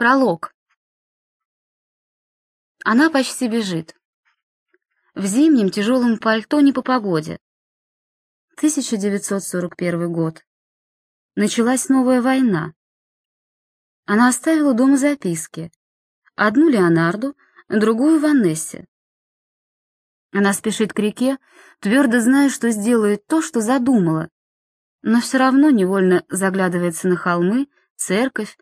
Пролог. Она почти бежит. В зимнем тяжелом пальто не по погоде. 1941 год. Началась новая война. Она оставила дома записки. Одну Леонарду, другую Ванессе. Она спешит к реке, твердо зная, что сделает то, что задумала, но все равно невольно заглядывается на холмы, церковь,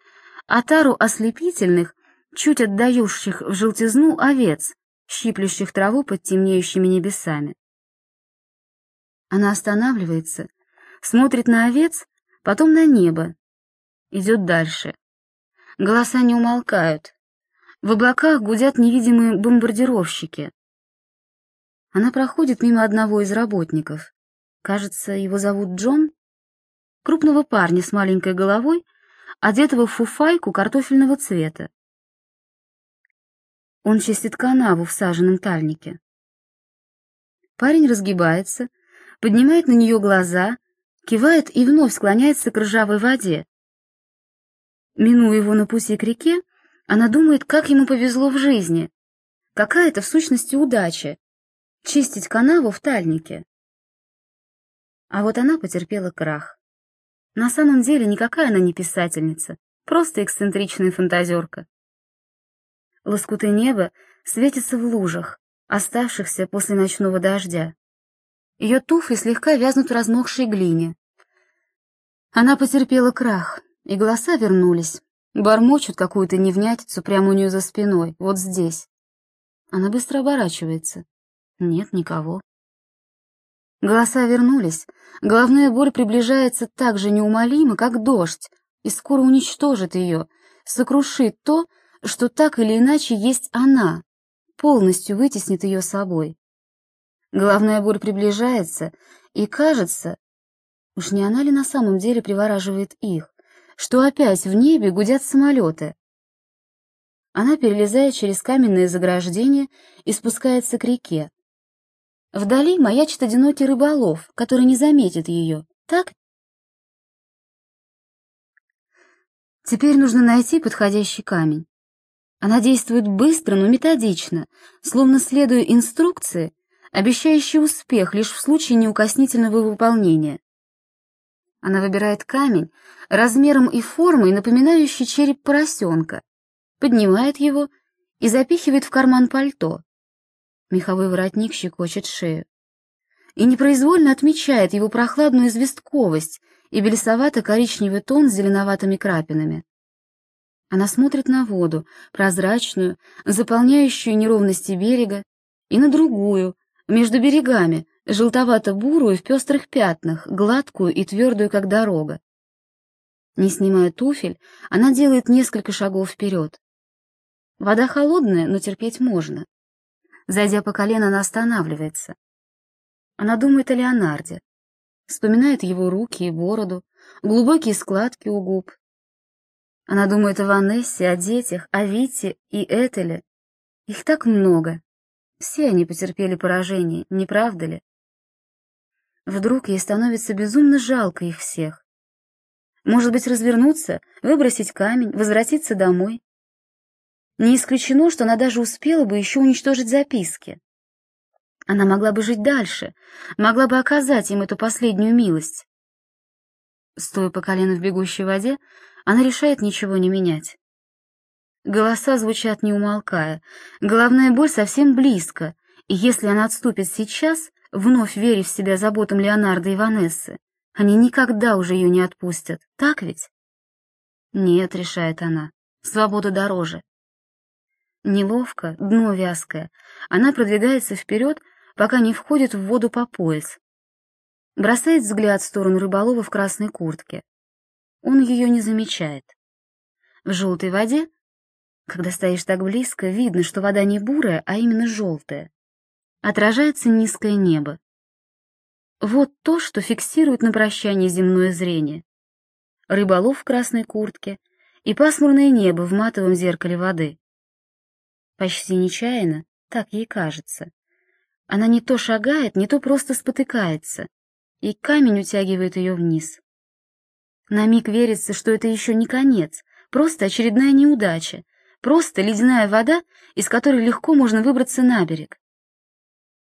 отару ослепительных, чуть отдающих в желтизну овец, щиплющих траву под темнеющими небесами. Она останавливается, смотрит на овец, потом на небо, идет дальше. Голоса не умолкают. В облаках гудят невидимые бомбардировщики. Она проходит мимо одного из работников. Кажется, его зовут Джон. Крупного парня с маленькой головой — одетого в фуфайку картофельного цвета. Он чистит канаву в саженном тальнике. Парень разгибается, поднимает на нее глаза, кивает и вновь склоняется к ржавой воде. Минуя его на пути к реке, она думает, как ему повезло в жизни. Какая это в сущности удача — чистить канаву в тальнике. А вот она потерпела крах. На самом деле никакая она не писательница, просто эксцентричная фантазерка. Лоскуты неба светятся в лужах, оставшихся после ночного дождя. Ее туфли слегка вязнут в размокшей глине. Она потерпела крах, и голоса вернулись, бормочут какую-то невнятицу прямо у нее за спиной, вот здесь. Она быстро оборачивается. Нет никого. Голоса вернулись, головная боль приближается так же неумолимо, как дождь, и скоро уничтожит ее, сокрушит то, что так или иначе есть она, полностью вытеснит ее собой. Головная боль приближается, и кажется, уж не она ли на самом деле привораживает их, что опять в небе гудят самолеты. Она перелезает через каменные заграждения и спускается к реке, Вдали маячит одинокий рыболов, который не заметит ее, так? Теперь нужно найти подходящий камень. Она действует быстро, но методично, словно следуя инструкции, обещающей успех лишь в случае неукоснительного выполнения. Она выбирает камень, размером и формой напоминающий череп поросенка, поднимает его и запихивает в карман пальто. Меховой воротник щекочет шею. И непроизвольно отмечает его прохладную известковость и белесовато-коричневый тон с зеленоватыми крапинами. Она смотрит на воду, прозрачную, заполняющую неровности берега, и на другую, между берегами, желтовато-бурую в пестрых пятнах, гладкую и твердую, как дорога. Не снимая туфель, она делает несколько шагов вперед. Вода холодная, но терпеть можно. Зайдя по колено, она останавливается. Она думает о Леонарде, вспоминает его руки и бороду, глубокие складки у губ. Она думает о Ванессе, о детях, о Вите и Этеле. Их так много. Все они потерпели поражение, не правда ли? Вдруг ей становится безумно жалко их всех. Может быть, развернуться, выбросить камень, возвратиться домой? Не исключено, что она даже успела бы еще уничтожить записки. Она могла бы жить дальше, могла бы оказать им эту последнюю милость. Стоя по колено в бегущей воде, она решает ничего не менять. Голоса звучат не умолкая, головная боль совсем близко, и если она отступит сейчас, вновь веря в себя заботам Леонардо и Ванессы, они никогда уже ее не отпустят, так ведь? Нет, решает она, свобода дороже. Неловко, дно вязкое, она продвигается вперед, пока не входит в воду по пояс. Бросает взгляд в сторону рыболова в красной куртке. Он ее не замечает. В желтой воде, когда стоишь так близко, видно, что вода не бурая, а именно желтая. Отражается низкое небо. Вот то, что фиксирует на прощание земное зрение. Рыболов в красной куртке и пасмурное небо в матовом зеркале воды. Почти нечаянно, так ей кажется. Она не то шагает, не то просто спотыкается, и камень утягивает ее вниз. На миг верится, что это еще не конец, просто очередная неудача, просто ледяная вода, из которой легко можно выбраться на берег.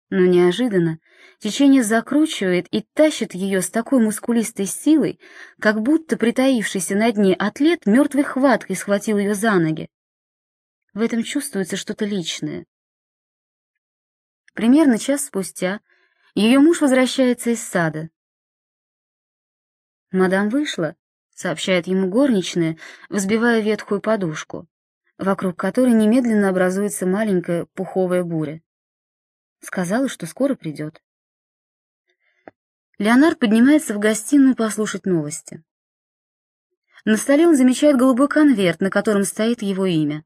Но неожиданно течение закручивает и тащит ее с такой мускулистой силой, как будто притаившийся на дне атлет мертвой хваткой схватил ее за ноги. В этом чувствуется что-то личное. Примерно час спустя ее муж возвращается из сада. «Мадам вышла», — сообщает ему горничная, взбивая ветхую подушку, вокруг которой немедленно образуется маленькая пуховая буря. Сказала, что скоро придет. Леонард поднимается в гостиную послушать новости. На столе он замечает голубой конверт, на котором стоит его имя.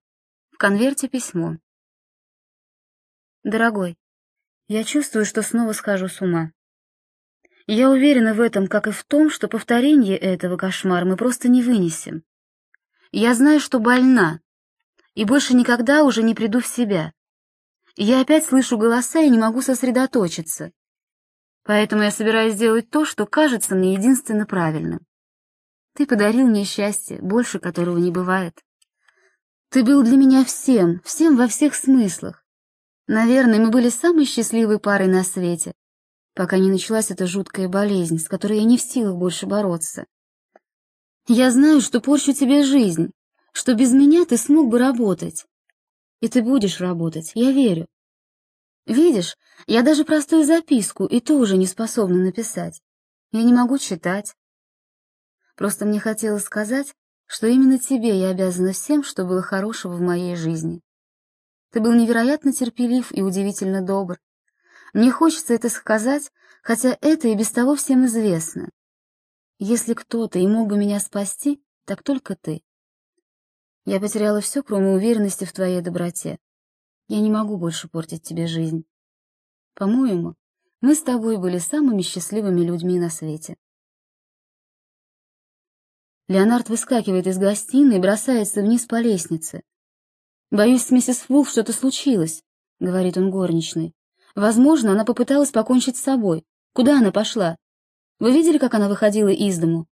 Конверте письмо. «Дорогой, я чувствую, что снова схожу с ума. Я уверена в этом, как и в том, что повторение этого кошмара мы просто не вынесем. Я знаю, что больна, и больше никогда уже не приду в себя. Я опять слышу голоса и не могу сосредоточиться. Поэтому я собираюсь сделать то, что кажется мне единственно правильным. Ты подарил мне счастье, больше которого не бывает. Ты был для меня всем, всем во всех смыслах. Наверное, мы были самой счастливой парой на свете, пока не началась эта жуткая болезнь, с которой я не в силах больше бороться. Я знаю, что порчу тебе жизнь, что без меня ты смог бы работать, и ты будешь работать, я верю. Видишь, я даже простую записку и то уже не способна написать. Я не могу читать. Просто мне хотелось сказать, что именно тебе я обязана всем, что было хорошего в моей жизни. Ты был невероятно терпелив и удивительно добр. Мне хочется это сказать, хотя это и без того всем известно. Если кто-то и мог бы меня спасти, так только ты. Я потеряла все, кроме уверенности в твоей доброте. Я не могу больше портить тебе жизнь. По-моему, мы с тобой были самыми счастливыми людьми на свете. Леонард выскакивает из гостиной и бросается вниз по лестнице. «Боюсь, с миссис Вулф что-то случилось», — говорит он горничной. «Возможно, она попыталась покончить с собой. Куда она пошла? Вы видели, как она выходила из дому?»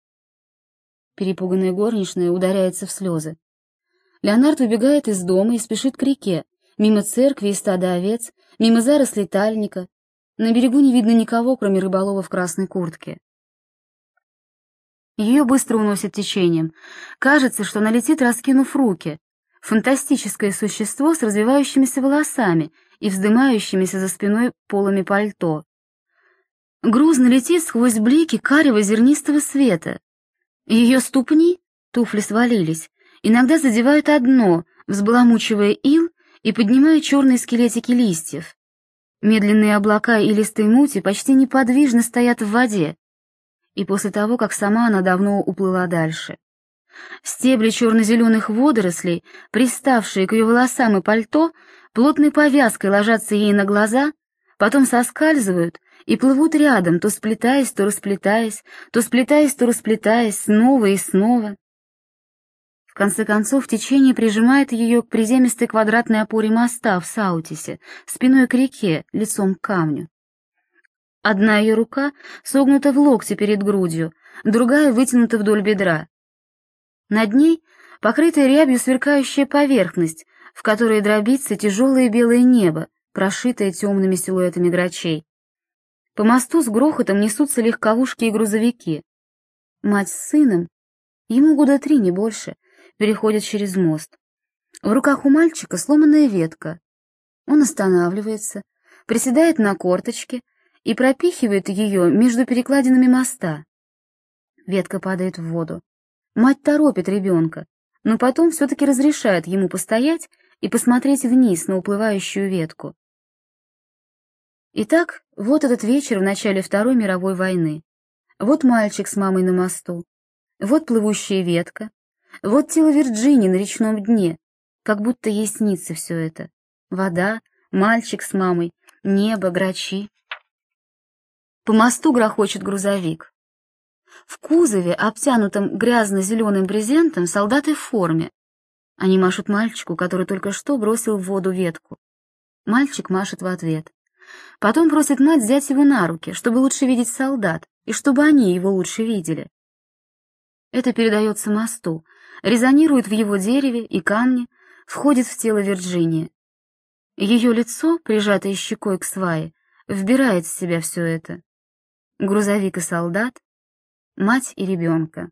Перепуганная горничная ударяется в слезы. Леонард выбегает из дома и спешит к реке, мимо церкви и стада овец, мимо зарослей тальника. На берегу не видно никого, кроме рыболова в красной куртке. Ее быстро уносит течением. Кажется, что она летит, раскинув руки. Фантастическое существо с развивающимися волосами и вздымающимися за спиной полами пальто. Грузно летит сквозь блики карего зернистого света. Ее ступни, туфли свалились, иногда задевают одно, взбаламучивая ил и поднимая черные скелетики листьев. Медленные облака и листы мути почти неподвижно стоят в воде, и после того, как сама она давно уплыла дальше. Стебли черно-зеленых водорослей, приставшие к ее волосам и пальто, плотной повязкой ложатся ей на глаза, потом соскальзывают и плывут рядом, то сплетаясь, то расплетаясь, то сплетаясь, то расплетаясь, снова и снова. В конце концов, течение прижимает ее к приземистой квадратной опоре моста в Саутисе, спиной к реке, лицом к камню. Одна ее рука согнута в локте перед грудью, другая вытянута вдоль бедра. Над ней покрытая рябью сверкающая поверхность, в которой дробится тяжелое белое небо, прошитое темными силуэтами грачей. По мосту с грохотом несутся легковушки и грузовики. Мать с сыном, ему года три, не больше, переходит через мост. В руках у мальчика сломанная ветка. Он останавливается, приседает на корточке и пропихивает ее между перекладинами моста. Ветка падает в воду. Мать торопит ребенка, но потом все-таки разрешает ему постоять и посмотреть вниз на уплывающую ветку. Итак, вот этот вечер в начале Второй мировой войны. Вот мальчик с мамой на мосту. Вот плывущая ветка, вот тело Вирджинии на речном дне, как будто ей снится все это. Вода, мальчик с мамой, небо, грачи. По мосту грохочет грузовик. В кузове, обтянутом грязно-зеленым брезентом, солдаты в форме. Они машут мальчику, который только что бросил в воду ветку. Мальчик машет в ответ. Потом просит мать взять его на руки, чтобы лучше видеть солдат, и чтобы они его лучше видели. Это передается мосту, резонирует в его дереве и камне, входит в тело Вирджинии. Ее лицо, прижатое щекой к свае, вбирает в себя все это. Грузовик и солдат, мать и ребенка.